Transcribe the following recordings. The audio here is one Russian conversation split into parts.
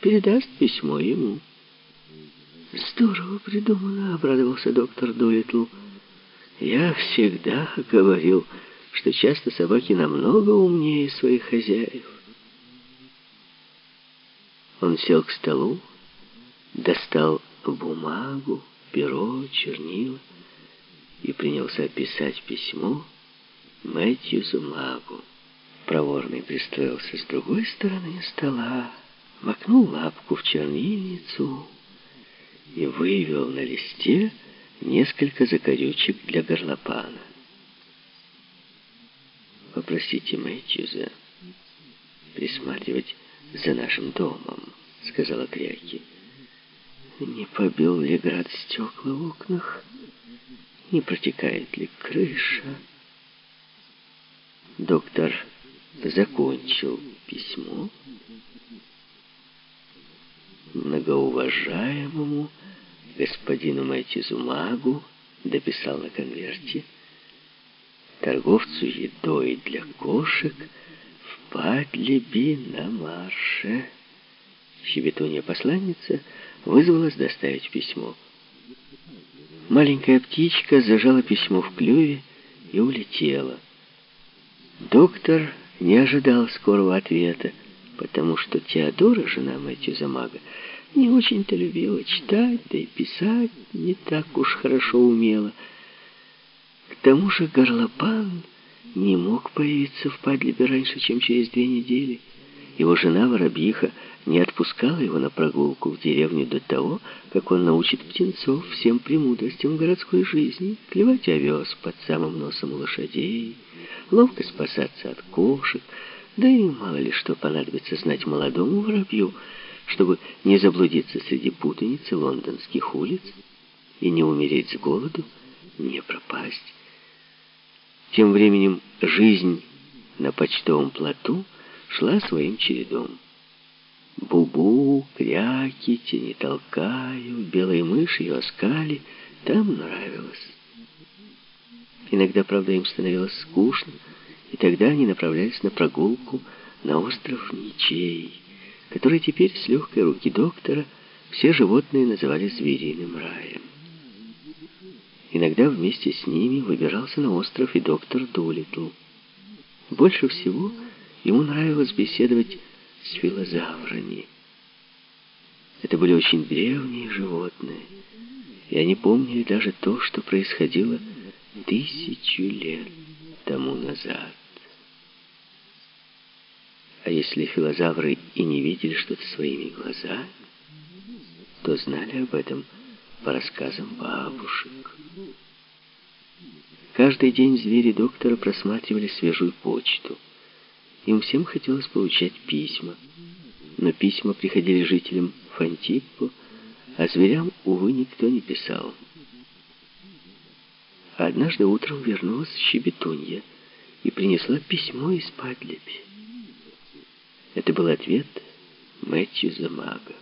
передаст письмо ему. «Здорово придумано», — обрадовался доктор Дуэтл. «Я всегда говорил, что часто собаки намного умнее своих хозяев». Он сел к столу, достал бумагу, перо, чернила и принялся писать письмо Мэтьюзу Магу. Проворный пристроился с другой стороны стола, макнул лапку в чернильницу и вывел на листе несколько закорючек для горлопана. «Попросите Мэтьюза присматривать за нашим домом», — сказала Кряки. «Не побил ли град стекла в окнах? Не протекает ли крыша?» Доктор закончил письмо многоуважаемому господину Мэтизумагу дописал на конверте торговцу едой для кошек в Падлеби на марше. Щебетунья посланница вызвалась доставить письмо. Маленькая птичка зажала письмо в клюве и улетела. Доктор не ожидал скорого ответа, потому что Теодора, жена Мэтью Замага, не очень-то любила читать, да и писать не так уж хорошо умела. К тому же горлопан не мог появиться в Падлибе раньше, чем через две недели. Его жена, воробьиха, не отпускала его на прогулку в деревню до того, как он научит птенцов всем премудростям городской жизни, клевать овес под самым носом лошадей, ловко спасаться от кошек, да и мало ли что понадобится знать молодому воробью, чтобы не заблудиться среди путаницы лондонских улиц и не умереть с голоду, не пропасть. Тем временем жизнь на почтовом плоту шла своим чередом. Бубу, кряки, тени толкаю, белые мыши ее оскали, там нравилось. Иногда, правда, им становилось скучно, и тогда они направлялись на прогулку на остров Ничей, который теперь с легкой руки доктора все животные называли звериным раем. Иногда вместе с ними выбирался на остров и доктор Дулитл. Больше всего ему нравилось беседовать с филозаврами. Это были очень древние животные, и они помнили даже то, что происходило тысячу лет тому назад. А если филозавры и не видели что-то своими глазами, то знали об этом по рассказам бабушек. Каждый день звери доктора просматривали свежую почту. Им всем хотелось получать письма, но письма приходили жителям Фантиппо, а зверям, увы, никто не писал. Однажды утром вернулась щебетунья и принесла письмо из Падлеби. Это был ответ Мэтью Замага.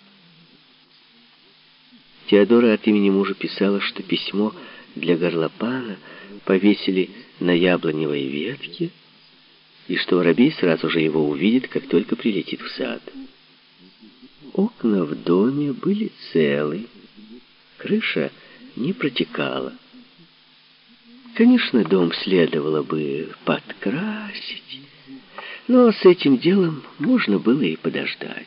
Теодора от имени мужа писала, что письмо для горлопана повесили на яблоневой ветке, и что воробей сразу же его увидит, как только прилетит в сад. Окна в доме были целы, крыша не протекала. Конечно, дом следовало бы подкрасить, но с этим делом можно было и подождать.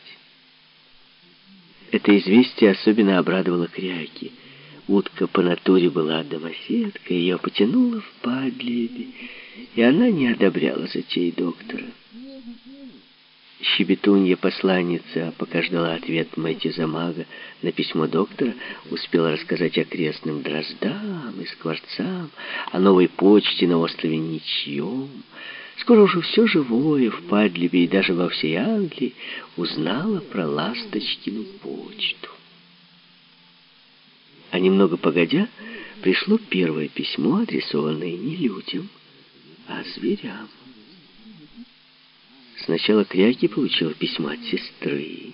Это известие особенно обрадовало Кряки. Утка по натуре была домоседкой, ее потянуло в падлебе, и она не одобряла затей доктора. Щебетунья-посланница, пока ждала ответ Мэтти Замага на письмо доктора, успела рассказать окрестным дроздам и скворцам, о новой почте на острове Ничьем. Скоро уже все живое в Падлибе и даже во всей Англии узнало про Ласточкину почту. А немного погодя, пришло первое письмо, адресованное не людям, а зверям. Сначала Кряки получила письмо от сестры.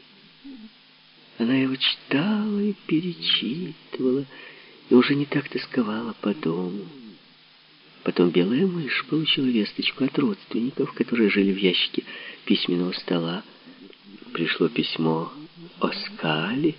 Она его читала и перечитывала, и уже не так тосковала по дому. Потом белая мышь получила весточку от родственников, которые жили в ящике письменного стола. Пришло письмо о скале,